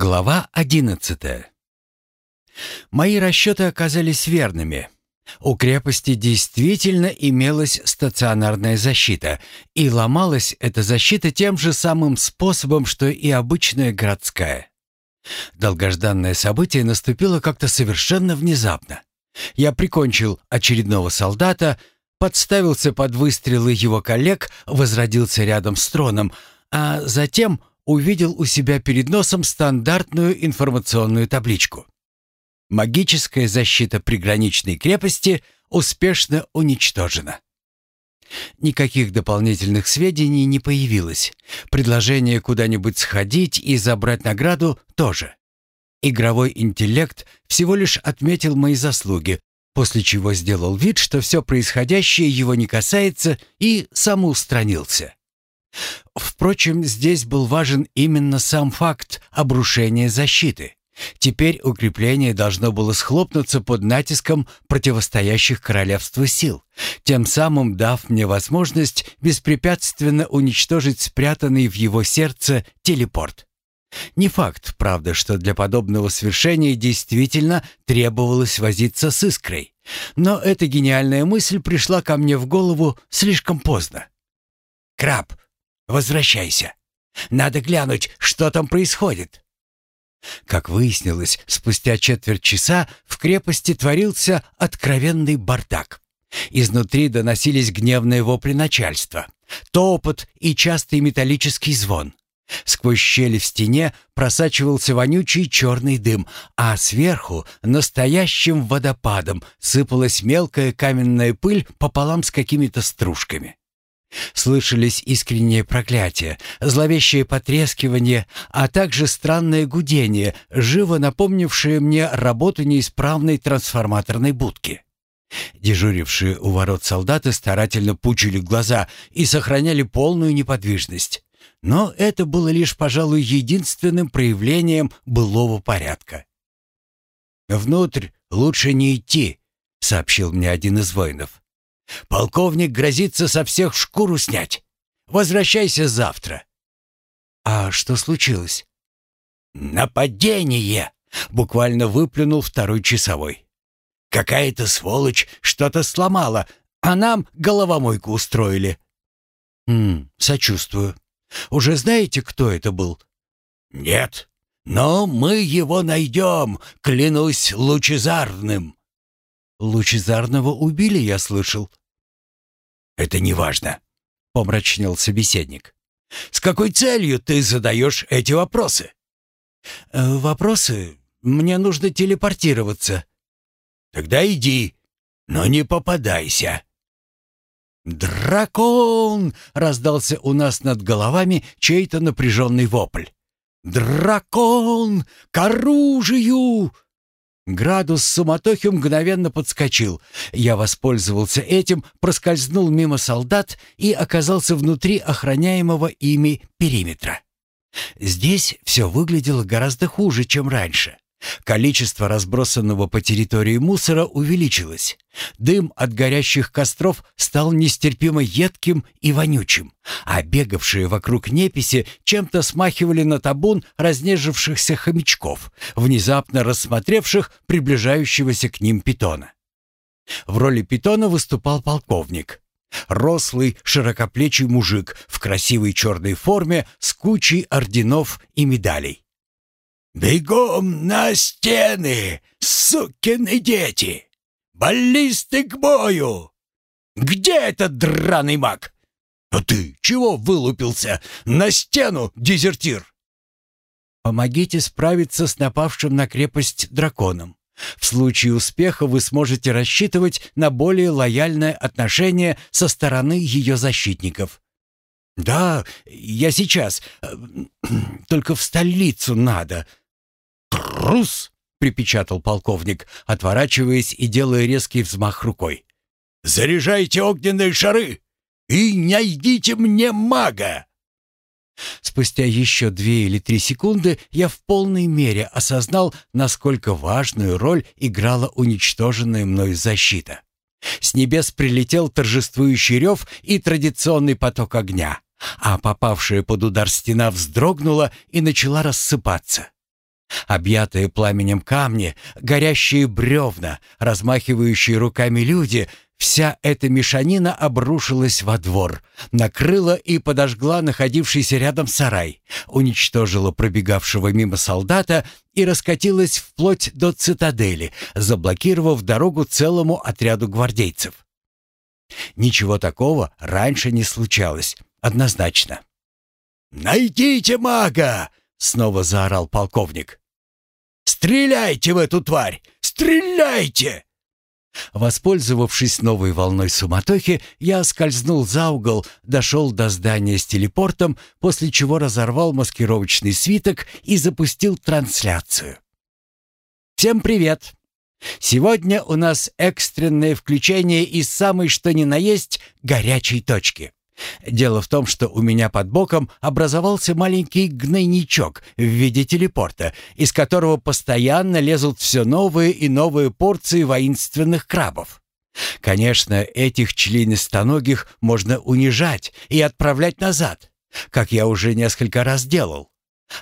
Глава одиннадцатая. Мои расчеты оказались верными. У крепости действительно имелась стационарная защита, и ломалась эта защита тем же самым способом, что и обычная городская. Долгожданное событие наступило как-то совершенно внезапно. Я прикончил очередного солдата, подставился под выстрелы его коллег, возродился рядом с троном, а затем увидел у себя перед носом стандартную информационную табличку. Магическая защита приграничной крепости успешно уничтожена. Никаких дополнительных сведений не появилось. Предложение куда-нибудь сходить и забрать награду тоже. Игровой интеллект всего лишь отметил мои заслуги, после чего сделал вид, что все происходящее его не касается и самоустранился. Впрочем, здесь был важен именно сам факт обрушения защиты. Теперь укрепление должно было схлопнуться под натиском противостоящих королевству сил, тем самым дав мне возможность беспрепятственно уничтожить спрятанный в его сердце телепорт. Не факт, правда, что для подобного свершения действительно требовалось возиться с искрой, но эта гениальная мысль пришла ко мне в голову слишком поздно. «Краб, Возвращайся. Надо глянуть, что там происходит». Как выяснилось, спустя четверть часа в крепости творился откровенный бардак. Изнутри доносились гневные вопли начальства, топот и частый металлический звон. Сквозь щели в стене просачивался вонючий черный дым, а сверху настоящим водопадом сыпалась мелкая каменная пыль пополам с какими-то стружками. Слышались искренние проклятия, зловещее потрескивание, а также странное гудение, живо напомнившее мне работу неисправной трансформаторной будки. Дежурившие у ворот солдаты старательно пучили глаза и сохраняли полную неподвижность. Но это было лишь, пожалуй, единственным проявлением былого порядка. «Внутрь лучше не идти», — сообщил мне один из воинов. Полковник грозится со всех шкуру снять. Возвращайся завтра. А что случилось? Нападение, буквально выплюнул второй часовой. Какая-то сволочь что-то сломала, а нам головомойку устроили. Хм, сочувствую. Уже знаете, кто это был? Нет, но мы его найдем, клянусь лучезарным. Лучезарного убили, я слышал. «Это неважно», — помрачнел собеседник. «С какой целью ты задаешь эти вопросы?» «Э, «Вопросы? Мне нужно телепортироваться». «Тогда иди, но не попадайся». «Дракон!» — раздался у нас над головами чей-то напряженный вопль. «Дракон! К оружию!» Градус суматохи мгновенно подскочил. Я воспользовался этим, проскользнул мимо солдат и оказался внутри охраняемого ими периметра. Здесь все выглядело гораздо хуже, чем раньше. Количество разбросанного по территории мусора увеличилось. Дым от горящих костров стал нестерпимо едким и вонючим, а бегавшие вокруг неписи чем-то смахивали на табун разнежившихся хомячков, внезапно рассмотревших приближающегося к ним питона. В роли питона выступал полковник. Рослый, широкоплечий мужик в красивой черной форме с кучей орденов и медалей. «Бегом на стены, сукины дети! Баллисты к бою! Где этот драный маг? А ты чего вылупился? На стену, дезертир!» «Помогите справиться с напавшим на крепость драконом. В случае успеха вы сможете рассчитывать на более лояльное отношение со стороны ее защитников». «Да, я сейчас. Только в столицу надо», «Трус!» — припечатал полковник, отворачиваясь и делая резкий взмах рукой. «Заряжайте огненные шары и найдите мне мага!» Спустя еще две или три секунды я в полной мере осознал, насколько важную роль играла уничтоженная мной защита. С небес прилетел торжествующий рев и традиционный поток огня, а попавшая под удар стена вздрогнула и начала рассыпаться. Объятые пламенем камни, горящие бревна, размахивающие руками люди — вся эта мешанина обрушилась во двор, накрыла и подожгла находившийся рядом сарай, уничтожила пробегавшего мимо солдата и раскатилась вплоть до цитадели, заблокировав дорогу целому отряду гвардейцев. Ничего такого раньше не случалось, однозначно. «Найдите мага!» — снова заорал полковник. «Стреляйте в эту тварь! Стреляйте!» Воспользовавшись новой волной суматохи, я скользнул за угол, дошел до здания с телепортом, после чего разорвал маскировочный свиток и запустил трансляцию. «Всем привет! Сегодня у нас экстренное включение из самой что ни на есть горячей точки. Дело в том, что у меня под боком образовался маленький гнойничок в виде телепорта, из которого постоянно лезут все новые и новые порции воинственных крабов. Конечно, этих членистоногих можно унижать и отправлять назад, как я уже несколько раз делал.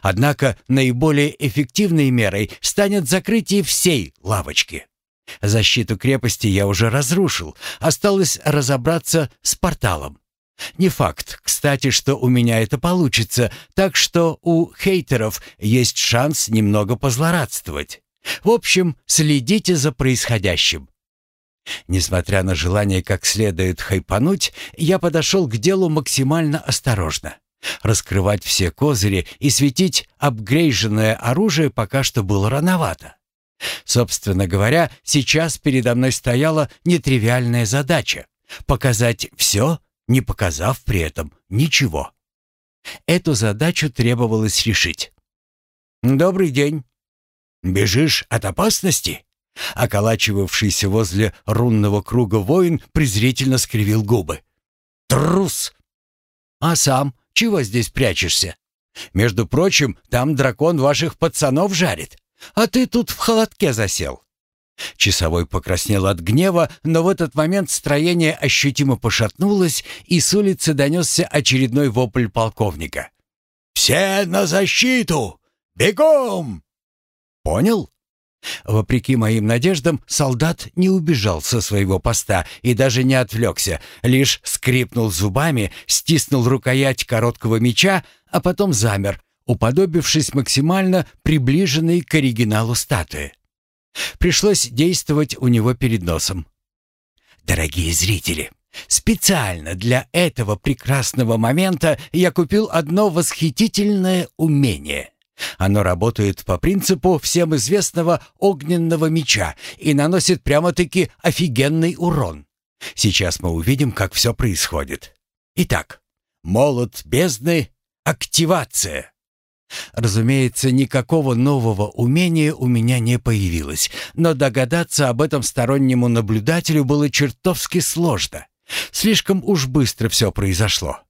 Однако наиболее эффективной мерой станет закрытие всей лавочки. Защиту крепости я уже разрушил, осталось разобраться с порталом. Не факт, кстати, что у меня это получится, так что у хейтеров есть шанс немного позлорадствовать. В общем, следите за происходящим. Несмотря на желание как следует хайпануть, я подошел к делу максимально осторожно. Раскрывать все козыри и светить апгрейженное оружие пока что было рановато. Собственно говоря, сейчас передо мной стояла нетривиальная задача — показать все не показав при этом ничего. Эту задачу требовалось решить. «Добрый день. Бежишь от опасности?» Околачивавшийся возле рунного круга воин презрительно скривил губы. «Трус! А сам чего здесь прячешься? Между прочим, там дракон ваших пацанов жарит, а ты тут в холодке засел. Часовой покраснел от гнева, но в этот момент строение ощутимо пошатнулось, и с улицы донесся очередной вопль полковника. «Все на защиту! Бегом!» «Понял?» Вопреки моим надеждам, солдат не убежал со своего поста и даже не отвлекся, лишь скрипнул зубами, стиснул рукоять короткого меча, а потом замер, уподобившись максимально приближенной к оригиналу статуи. Пришлось действовать у него перед носом. Дорогие зрители, специально для этого прекрасного момента я купил одно восхитительное умение. Оно работает по принципу всем известного огненного меча и наносит прямо-таки офигенный урон. Сейчас мы увидим, как все происходит. Итак, молот бездны — активация. Разумеется, никакого нового умения у меня не появилось, но догадаться об этом стороннему наблюдателю было чертовски сложно. Слишком уж быстро все произошло.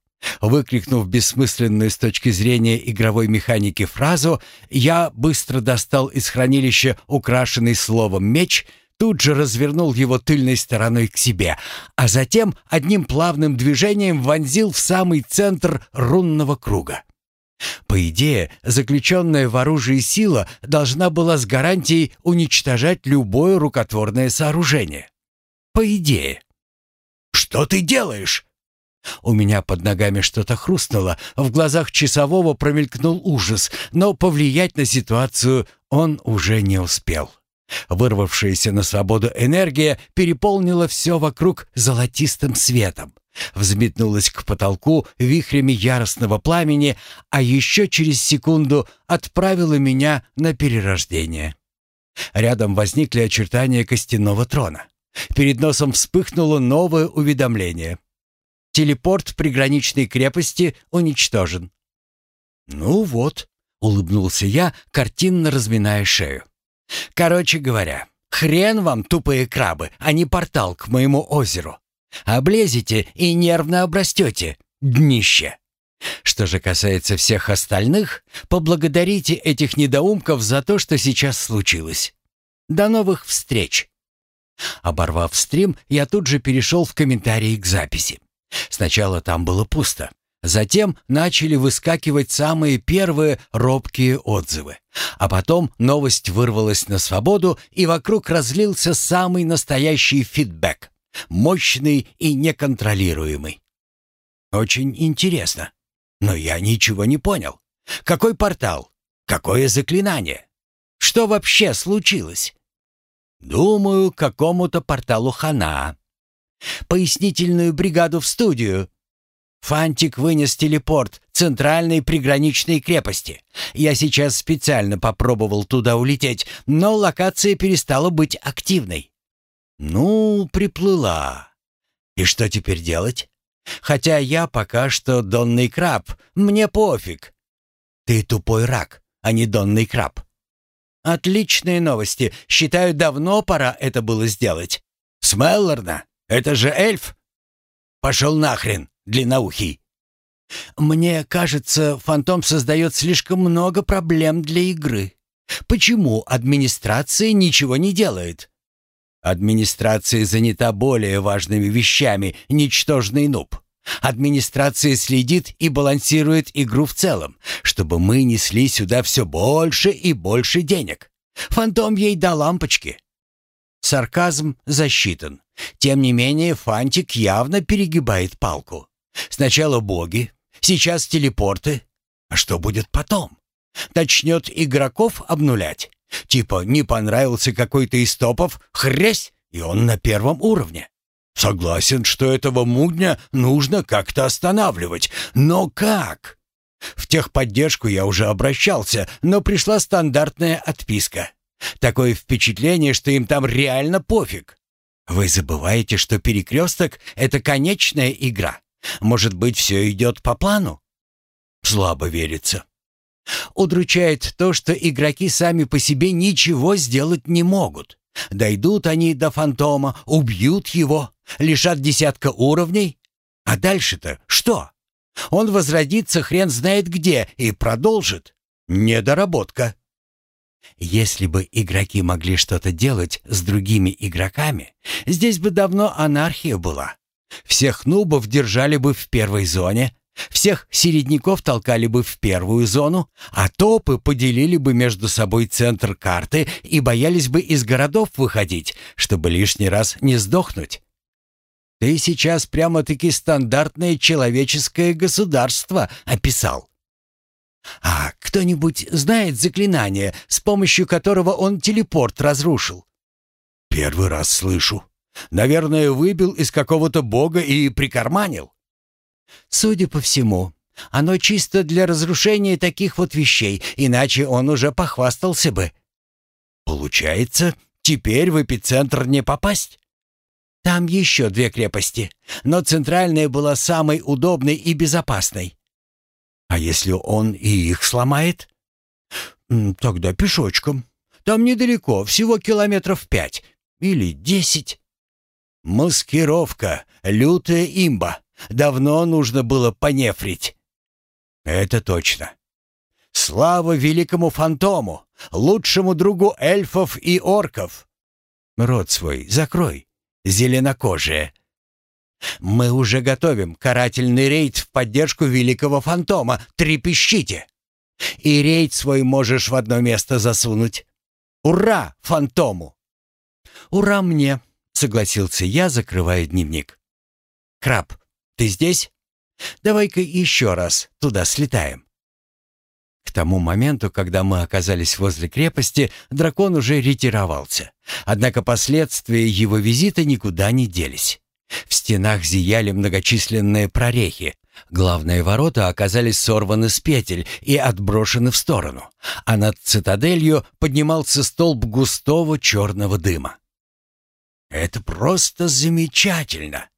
Выкрикнув бессмысленную с точки зрения игровой механики фразу, я быстро достал из хранилища украшенный словом меч, тут же развернул его тыльной стороной к себе, а затем одним плавным движением вонзил в самый центр рунного круга. По идее, заключенная в оружии сила должна была с гарантией уничтожать любое рукотворное сооружение. По идее. «Что ты делаешь?» У меня под ногами что-то хрустнуло, в глазах часового промелькнул ужас, но повлиять на ситуацию он уже не успел. Вырвавшаяся на свободу энергия переполнила все вокруг золотистым светом взметнулась к потолку вихрями яростного пламени, а еще через секунду отправила меня на перерождение. Рядом возникли очертания костяного трона. Перед носом вспыхнуло новое уведомление. Телепорт приграничной крепости уничтожен. «Ну вот», — улыбнулся я, картинно разминая шею. «Короче говоря, хрен вам, тупые крабы, а не портал к моему озеру. Облезете и нервно обрастете. Днище. Что же касается всех остальных, поблагодарите этих недоумков за то, что сейчас случилось. До новых встреч. Оборвав стрим, я тут же перешел в комментарии к записи. Сначала там было пусто. Затем начали выскакивать самые первые робкие отзывы. А потом новость вырвалась на свободу, и вокруг разлился самый настоящий фидбэк. Мощный и неконтролируемый. Очень интересно. Но я ничего не понял. Какой портал? Какое заклинание? Что вообще случилось? Думаю, какому-то порталу хана. Пояснительную бригаду в студию. Фантик вынес телепорт центральной приграничной крепости. Я сейчас специально попробовал туда улететь, но локация перестала быть активной. Ну, приплыла. И что теперь делать? Хотя я пока что донный краб, мне пофиг. Ты тупой рак, а не донный краб. Отличные новости. Считаю, давно пора это было сделать. Смеллорна, это же эльф. Пошел нахрен, длинноухий. Мне кажется, фантом создает слишком много проблем для игры. Почему администрация ничего не делает? Администрация занята более важными вещами, ничтожный нуб. Администрация следит и балансирует игру в целом, чтобы мы несли сюда все больше и больше денег. Фантом ей до лампочки. Сарказм засчитан. Тем не менее, Фантик явно перегибает палку. Сначала боги, сейчас телепорты. А что будет потом? Начнет игроков обнулять? Типа не понравился какой-то из топов, хрясь, и он на первом уровне. Согласен, что этого мудня нужно как-то останавливать. Но как? В техподдержку я уже обращался, но пришла стандартная отписка. Такое впечатление, что им там реально пофиг. Вы забываете, что перекресток — это конечная игра. Может быть, все идет по плану? Слабо верится. Удручает то, что игроки сами по себе ничего сделать не могут. Дойдут они до фантома, убьют его, лишат десятка уровней. А дальше-то что? Он возродится хрен знает где и продолжит. Недоработка. Если бы игроки могли что-то делать с другими игроками, здесь бы давно анархия была. Всех нубов держали бы в первой зоне, всех середняков толкали бы в первую зону, а топы поделили бы между собой центр карты и боялись бы из городов выходить, чтобы лишний раз не сдохнуть. Ты сейчас прямо-таки стандартное человеческое государство описал. А кто-нибудь знает заклинание, с помощью которого он телепорт разрушил? Первый раз слышу. Наверное, выбил из какого-то бога и прикарманил. Судя по всему, оно чисто для разрушения таких вот вещей, иначе он уже похвастался бы. Получается, теперь в эпицентр не попасть? Там еще две крепости, но центральная была самой удобной и безопасной. А если он и их сломает? Тогда пешочком. Там недалеко, всего километров пять или десять. Маскировка, лютая имба. Давно нужно было понефрить. Это точно. Слава великому фантому, лучшему другу эльфов и орков. Рот свой закрой, зеленокожие. Мы уже готовим карательный рейд в поддержку великого фантома. Трепещите. И рейд свой можешь в одно место засунуть. Ура фантому! Ура мне, согласился я, закрывая дневник. Краб, ты здесь? Давай-ка еще раз туда слетаем». К тому моменту, когда мы оказались возле крепости, дракон уже ретировался. Однако последствия его визита никуда не делись. В стенах зияли многочисленные прорехи. Главные ворота оказались сорваны с петель и отброшены в сторону, а над цитаделью поднимался столб густого черного дыма. «Это просто замечательно!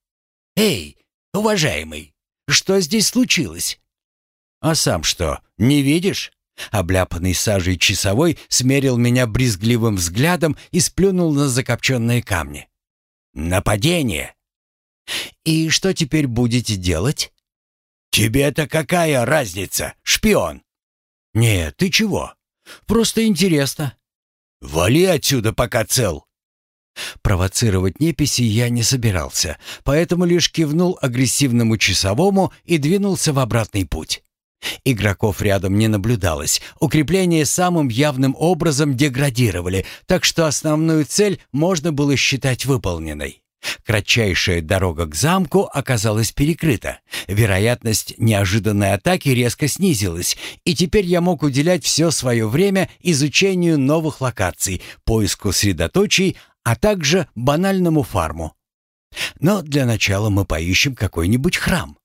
Эй, уважаемый, что здесь случилось?» «А сам что, не видишь?» Обляпанный сажей часовой смерил меня брезгливым взглядом и сплюнул на закопченные камни. «Нападение!» «И что теперь будете делать?» «Тебе-то какая разница, шпион?» «Нет, ты чего? Просто интересно». «Вали отсюда, пока цел». Провоцировать неписи я не собирался, поэтому лишь кивнул агрессивному часовому и двинулся в обратный путь. Игроков рядом не наблюдалось, укрепления самым явным образом деградировали, так что основную цель можно было считать выполненной. Кратчайшая дорога к замку оказалась перекрыта. Вероятность неожиданной атаки резко снизилась, и теперь я мог уделять все свое время изучению новых локаций, поиску средоточий, а также банальному фарму. Но для начала мы поищем какой-нибудь храм.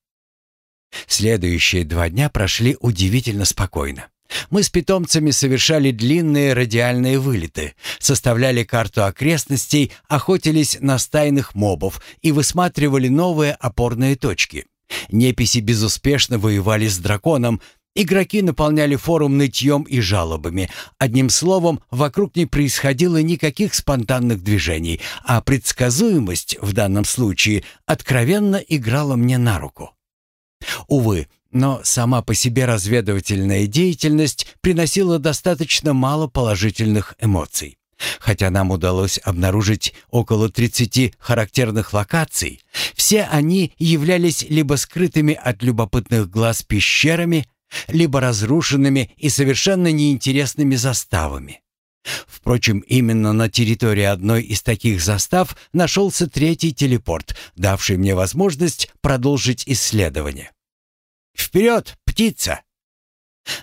Следующие два дня прошли удивительно спокойно. Мы с питомцами совершали длинные радиальные вылеты, составляли карту окрестностей, охотились на стайных мобов и высматривали новые опорные точки. Неписи безуспешно воевали с драконом, игроки наполняли форум нытьем и жалобами. Одним словом, вокруг не происходило никаких спонтанных движений, а предсказуемость в данном случае откровенно играла мне на руку. Увы, но сама по себе разведывательная деятельность приносила достаточно мало положительных эмоций. Хотя нам удалось обнаружить около 30 характерных локаций, все они являлись либо скрытыми от любопытных глаз пещерами, либо разрушенными и совершенно неинтересными заставами. Впрочем, именно на территории одной из таких застав нашелся третий телепорт, давший мне возможность продолжить исследование. «Вперед, птица!»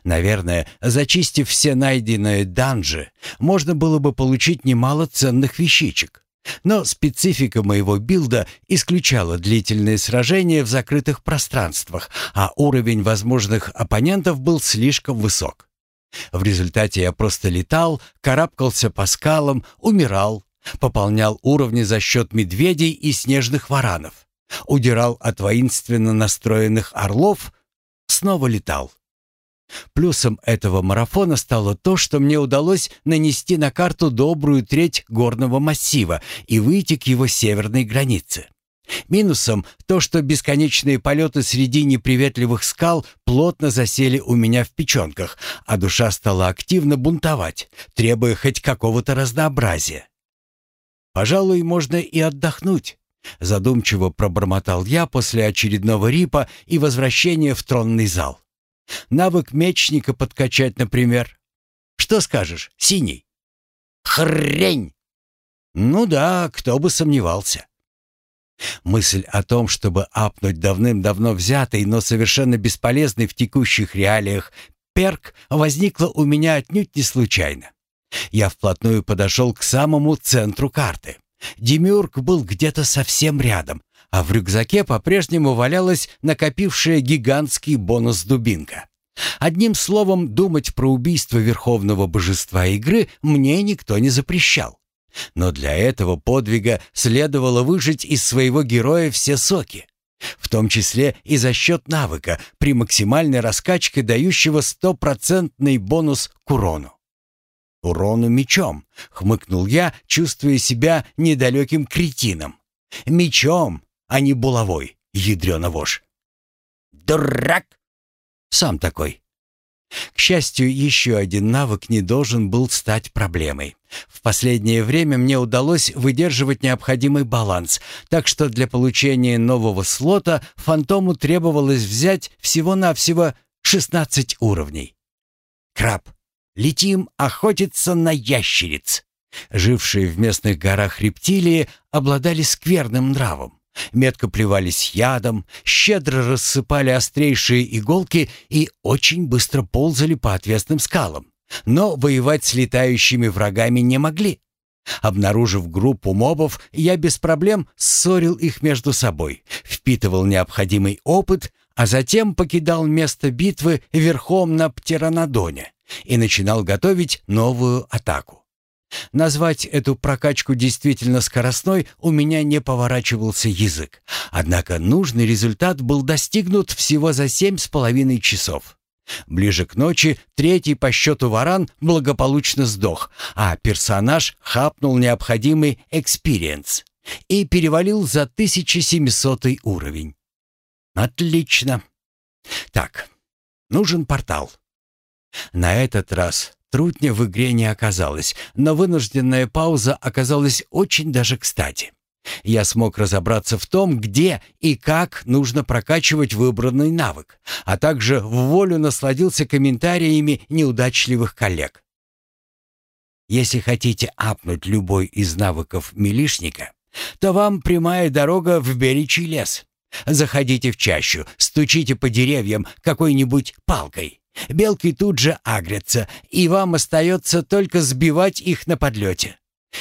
Наверное, зачистив все найденные данжи, можно было бы получить немало ценных вещичек. Но специфика моего билда исключала длительные сражения в закрытых пространствах, а уровень возможных оппонентов был слишком высок. В результате я просто летал, карабкался по скалам, умирал, пополнял уровни за счет медведей и снежных варанов, удирал от воинственно настроенных орлов снова летал. Плюсом этого марафона стало то, что мне удалось нанести на карту добрую треть горного массива и выйти к его северной границе. Минусом то, что бесконечные полеты среди неприветливых скал плотно засели у меня в печенках, а душа стала активно бунтовать, требуя хоть какого-то разнообразия. Пожалуй, можно и отдохнуть. Задумчиво пробормотал я после очередного рипа и возвращения в тронный зал. Навык мечника подкачать, например. Что скажешь, синий? Хрень! Ну да, кто бы сомневался. Мысль о том, чтобы апнуть давным-давно взятый, но совершенно бесполезный в текущих реалиях перк, возникла у меня отнюдь не случайно. Я вплотную подошел к самому центру карты. Демиург был где-то совсем рядом, а в рюкзаке по-прежнему валялась накопившая гигантский бонус дубинка. Одним словом, думать про убийство верховного божества игры мне никто не запрещал. Но для этого подвига следовало выжать из своего героя все соки, в том числе и за счет навыка при максимальной раскачке, дающего стопроцентный бонус к урону. «Урону мечом», — хмыкнул я, чувствуя себя недалеким кретином. «Мечом, а не булавой, ядрёна вошь». «Дурак!» «Сам такой». К счастью, еще один навык не должен был стать проблемой. В последнее время мне удалось выдерживать необходимый баланс, так что для получения нового слота фантому требовалось взять всего-навсего 16 уровней. Краб, Летим охотиться на ящериц. Жившие в местных горах рептилии обладали скверным нравом. Метко плевались ядом, щедро рассыпали острейшие иголки и очень быстро ползали по отвесным скалам. Но воевать с летающими врагами не могли. Обнаружив группу мобов, я без проблем ссорил их между собой, впитывал необходимый опыт, а затем покидал место битвы верхом на птеранодоне и начинал готовить новую атаку. Назвать эту прокачку действительно скоростной у меня не поворачивался язык. Однако нужный результат был достигнут всего за семь с половиной часов. Ближе к ночи третий по счету варан благополучно сдох, а персонаж хапнул необходимый experience и перевалил за 1700 уровень. Отлично. Так, нужен портал. На этот раз Трутня в игре не оказалось, но вынужденная пауза оказалась очень даже кстати. Я смог разобраться в том, где и как нужно прокачивать выбранный навык, а также в волю насладился комментариями неудачливых коллег. Если хотите апнуть любой из навыков милишника, то вам прямая дорога в Беричий лес. Заходите в чащу, стучите по деревьям какой-нибудь палкой. Белки тут же агрятся, и вам остается только сбивать их на подлете.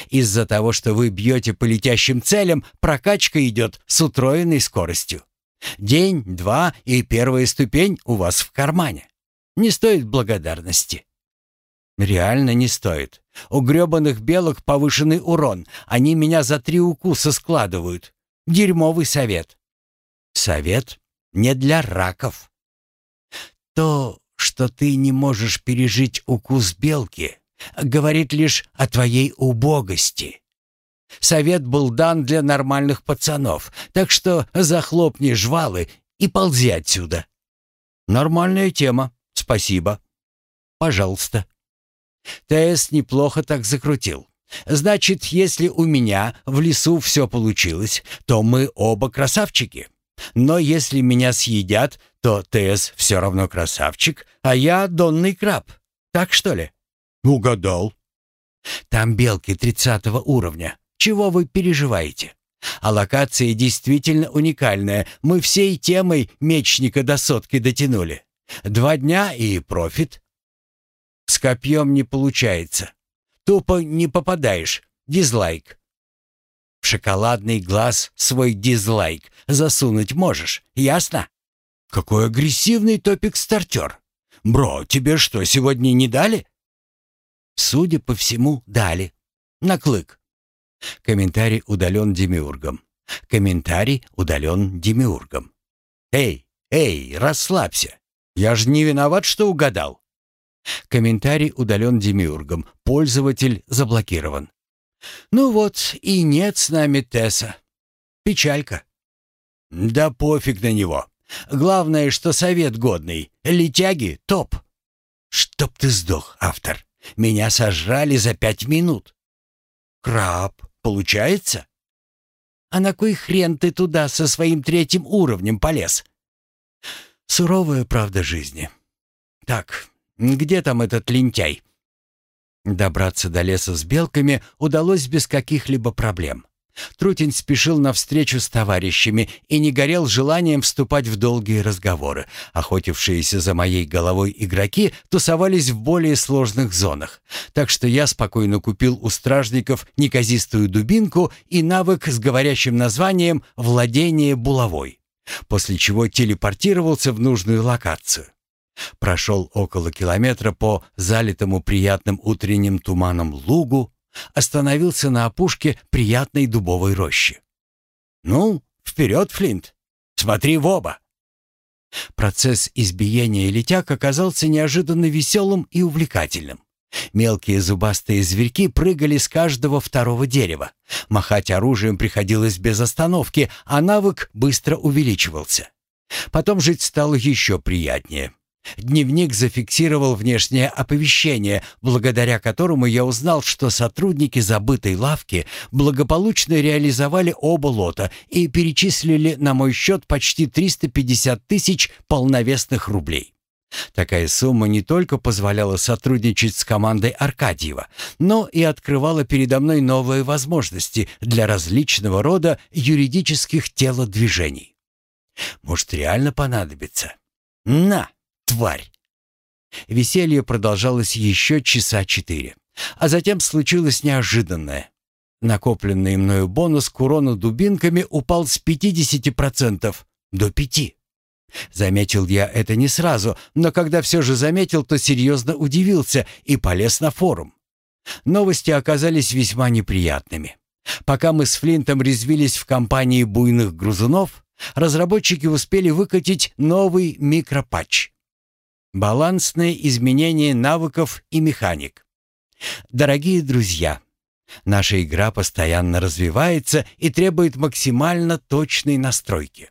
Из-за того, что вы бьете по летящим целям, прокачка идет с утроенной скоростью. День, два, и первая ступень у вас в кармане. Не стоит благодарности. Реально не стоит. У грёбаных белок повышенный урон. Они меня за три укуса складывают. Дерьмовый совет. Совет не для раков. То, что ты не можешь пережить укус белки, говорит лишь о твоей убогости. Совет был дан для нормальных пацанов, так что захлопни жвалы и ползи отсюда. Нормальная тема, спасибо. Пожалуйста. ТС неплохо так закрутил. Значит, если у меня в лесу все получилось, то мы оба красавчики. Но если меня съедят, то ТС все равно красавчик, а я донный краб. Так что ли? Угадал. Там белки тридцатого уровня. Чего вы переживаете? А локация действительно уникальная. Мы всей темой мечника до сотки дотянули. Два дня и профит. С копьем не получается. Тупо не попадаешь. Дизлайк. В шоколадный глаз свой дизлайк засунуть можешь, ясно? Какой агрессивный топик-стартер. Бро, тебе что, сегодня не дали? Судя по всему, дали. На клык. Комментарий удален демиургом. Комментарий удален демиургом. Эй, эй, расслабься. Я же не виноват, что угадал. Комментарий удален демиургом. Пользователь заблокирован. Ну вот, и нет с нами Тесса. Печалька. Да пофиг на него. Главное, что совет годный. Летяги — топ. Чтоб ты сдох, автор. Меня сожрали за пять минут. Краб, получается? А на кой хрен ты туда со своим третьим уровнем полез? Суровая правда жизни. Так, где там этот лентяй? Добраться до леса с белками удалось без каких-либо проблем. Трутень спешил навстречу с товарищами и не горел желанием вступать в долгие разговоры. Охотившиеся за моей головой игроки тусовались в более сложных зонах, так что я спокойно купил у стражников неказистую дубинку и навык с говорящим названием «Владение булавой», после чего телепортировался в нужную локацию. Прошел около километра по залитому приятным утренним туманом лугу, остановился на опушке приятной дубовой рощи. «Ну, вперед, Флинт! Смотри в оба!» Процесс избиения летяг оказался неожиданно веселым и увлекательным. Мелкие зубастые зверьки прыгали с каждого второго дерева. Махать оружием приходилось без остановки, а навык быстро увеличивался. Потом жить стало еще приятнее. Дневник зафиксировал внешнее оповещение, благодаря которому я узнал, что сотрудники забытой лавки благополучно реализовали оба лота и перечислили на мой счет почти 350 тысяч полновесных рублей. Такая сумма не только позволяла сотрудничать с командой Аркадьева, но и открывала передо мной новые возможности для различного рода юридических телодвижений. Может, реально понадобится? На! Тварь!» Веселье продолжалось еще часа четыре. А затем случилось неожиданное. Накопленный мною бонус к урону дубинками упал с 50% до 5%. Заметил я это не сразу, но когда все же заметил, то серьезно удивился и полез на форум. Новости оказались весьма неприятными. Пока мы с Флинтом резвились в компании буйных грузунов, разработчики успели выкатить новый микропатч. Балансное изменение навыков и механик. Дорогие друзья, наша игра постоянно развивается и требует максимально точной настройки.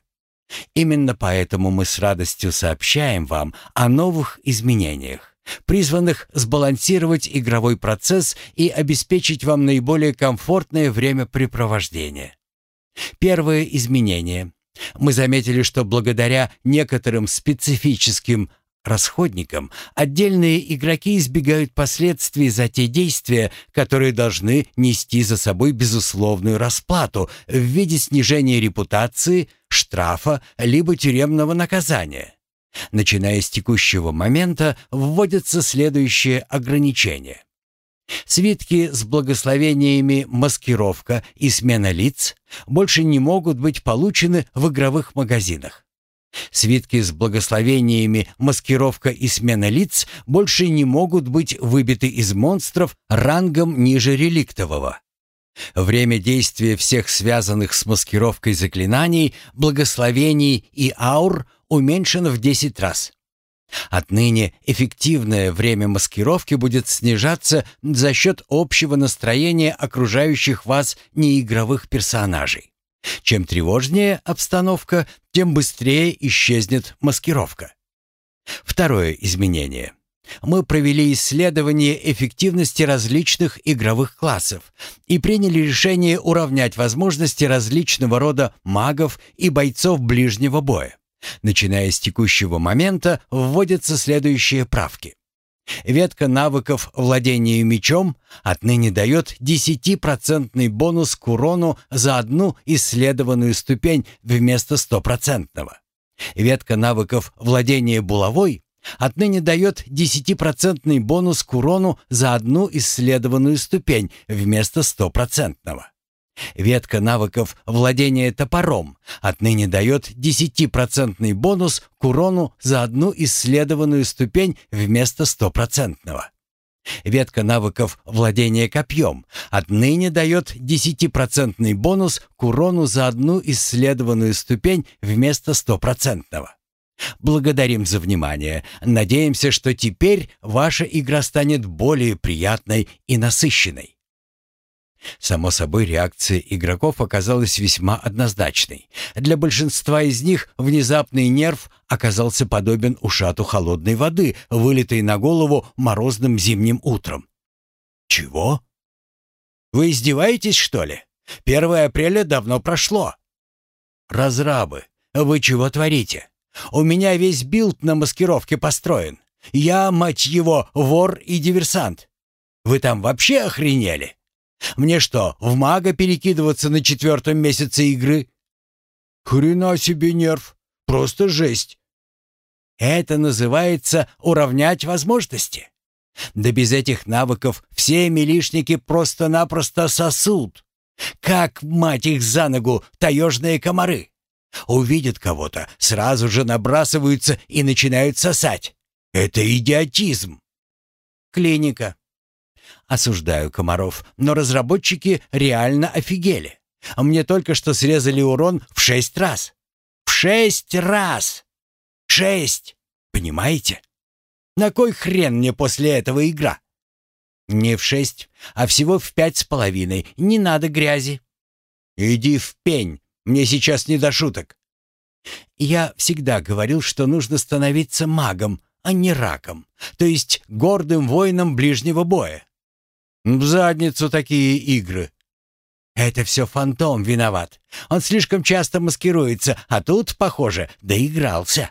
Именно поэтому мы с радостью сообщаем вам о новых изменениях, призванных сбалансировать игровой процесс и обеспечить вам наиболее комфортное времяпрепровождение. Первое изменение. Мы заметили, что благодаря некоторым специфическим расходникам отдельные игроки избегают последствий за те действия, которые должны нести за собой безусловную расплату в виде снижения репутации, штрафа либо тюремного наказания. Начиная с текущего момента вводятся следующие ограничения. Свитки с благословениями «маскировка» и «смена лиц» больше не могут быть получены в игровых магазинах. Свитки с благословениями «маскировка» и «смена лиц» больше не могут быть выбиты из монстров рангом ниже реликтового. Время действия всех связанных с маскировкой заклинаний, благословений и аур уменьшено в 10 раз. Отныне эффективное время маскировки будет снижаться за счет общего настроения окружающих вас неигровых персонажей. Чем тревожнее обстановка, тем быстрее исчезнет маскировка. Второе изменение. Мы провели исследование эффективности различных игровых классов и приняли решение уравнять возможности различного рода магов и бойцов ближнего боя. Начиная с текущего момента вводятся следующие правки. Ветка навыков владения мечом отныне дает 10% бонус к урону за одну исследованную ступень вместо стопроцентного. Ветка навыков владения булавой отныне дает 10% бонус к урону за одну исследованную ступень вместо стопроцентного. Ветка навыков владения топором отныне дает 10% бонус к урону за одну исследованную ступень вместо стопроцентного. Ветка навыков владения копьем отныне дает 10% бонус к урону за одну исследованную ступень вместо стопроцентного. Благодарим за внимание. Надеемся, что теперь ваша игра станет более приятной и насыщенной. Само собой, реакция игроков оказалась весьма однозначной. Для большинства из них внезапный nerf оказался подобен ушату холодной воды, вылитой на голову морозным зимним утром. «Чего? Вы издеваетесь, что ли? 1 апреля давно прошло». «Разрабы, вы чего творите? У меня весь build на маскировке построен. Я, мать его, вор и диверсант. Вы там вообще охренели?» Мне что, в мага перекидываться на четвертом месяце игры? Хрена себе нерв. Просто жесть. Это называется уравнять возможности. Да без этих навыков все милишники просто-напросто сосут. Как, мать их за ногу, таежные комары. Увидят кого-то, сразу же набрасываются и начинают сосать. Это идиотизм. Клиника. Осуждаю комаров, но разработчики реально офигели. Мне только что срезали урон в шесть раз. В шесть раз! Шесть! Понимаете? На кой хрен мне после этого игра? Не в шесть, а всего в пять с половиной. Не надо грязи. Иди в пень. Мне сейчас не до шуток. Я всегда говорил, что нужно становиться магом, а не раком, то есть гордым воином ближнего боя. В задницу такие игры. Это все фантом виноват. Он слишком часто маскируется, а тут, похоже, доигрался.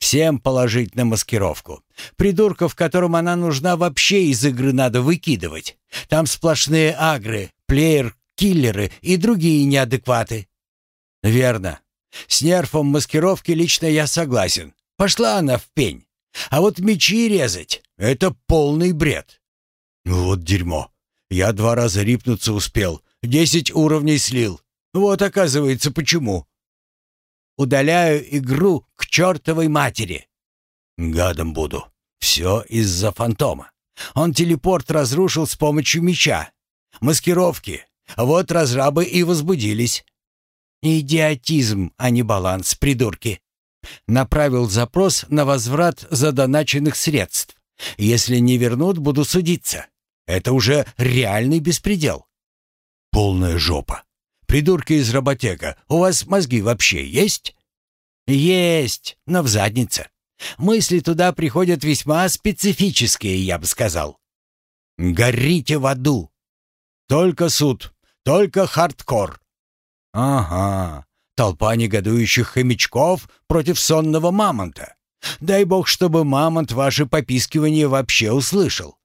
Всем положить на маскировку. Придурков, которым она нужна, вообще из игры надо выкидывать. Там сплошные агры, плеер, киллеры и другие неадекваты. Верно. С нерфом маскировки лично я согласен. Пошла она в пень. А вот мечи резать — это полный бред. Вот дерьмо. Я два раза рипнуться успел, десять уровней слил. Вот оказывается почему. Удаляю игру к чертовой матери. Гадом буду. Все из-за фантома. Он телепорт разрушил с помощью меча. Маскировки. Вот разрабы и возбудились. Идиотизм, а не баланс, придурки. Направил запрос на возврат задоначенных средств. Если не вернут, буду судиться. Это уже реальный беспредел. Полная жопа. Придурки из роботека, у вас мозги вообще есть? Есть, но в заднице. Мысли туда приходят весьма специфические, я бы сказал. Горите в аду. Только суд, только хардкор. Ага, толпа негодующих хомячков против сонного мамонта. Дай бог, чтобы мамонт ваше попискивание вообще услышал.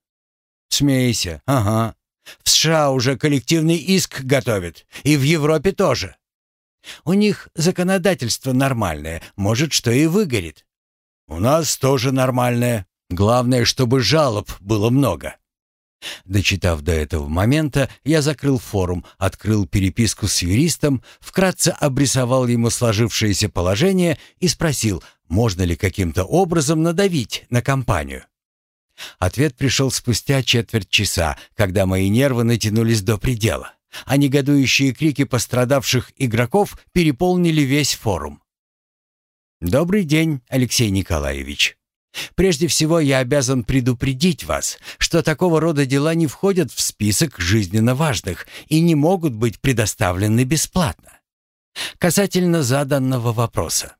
Смейся, ага. В США уже коллективный иск готовят, и в Европе тоже. У них законодательство нормальное, может, что и выгорит. У нас тоже нормальное. Главное, чтобы жалоб было много. Дочитав до этого момента, я закрыл форум, открыл переписку с юристом, вкратце обрисовал ему сложившееся положение и спросил, можно ли каким-то образом надавить на компанию. Ответ пришел спустя четверть часа, когда мои нервы натянулись до предела, а негодующие крики пострадавших игроков переполнили весь форум. «Добрый день, Алексей Николаевич. Прежде всего я обязан предупредить вас, что такого рода дела не входят в список жизненно важных и не могут быть предоставлены бесплатно. Касательно заданного вопроса.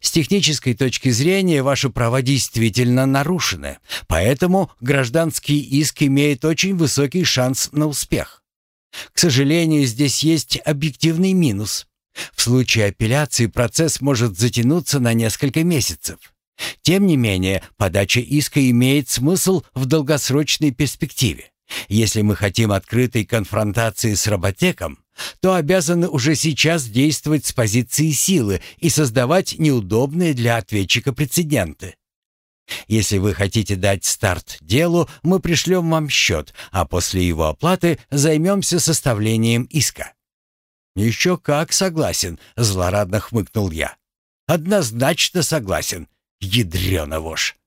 С технической точки зрения ваши права действительно нарушены, поэтому гражданский иск имеет очень высокий шанс на успех. К сожалению, здесь есть объективный минус. В случае апелляции процесс может затянуться на несколько месяцев. Тем не менее, подача иска имеет смысл в долгосрочной перспективе. Если мы хотим открытой конфронтации с роботеком, то обязаны уже сейчас действовать с позиции силы и создавать неудобные для ответчика прецеденты. Если вы хотите дать старт делу, мы пришлем вам счет, а после его оплаты займемся составлением иска». «Еще как согласен», — злорадно хмыкнул я. «Однозначно согласен, ядрёна вошь».